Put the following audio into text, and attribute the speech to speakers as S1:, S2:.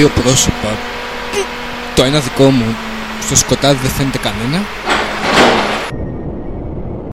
S1: δύο πρόσωπα. Το ένα δικό μου, στο σκοτάδι δεν φαίνεται κανένα.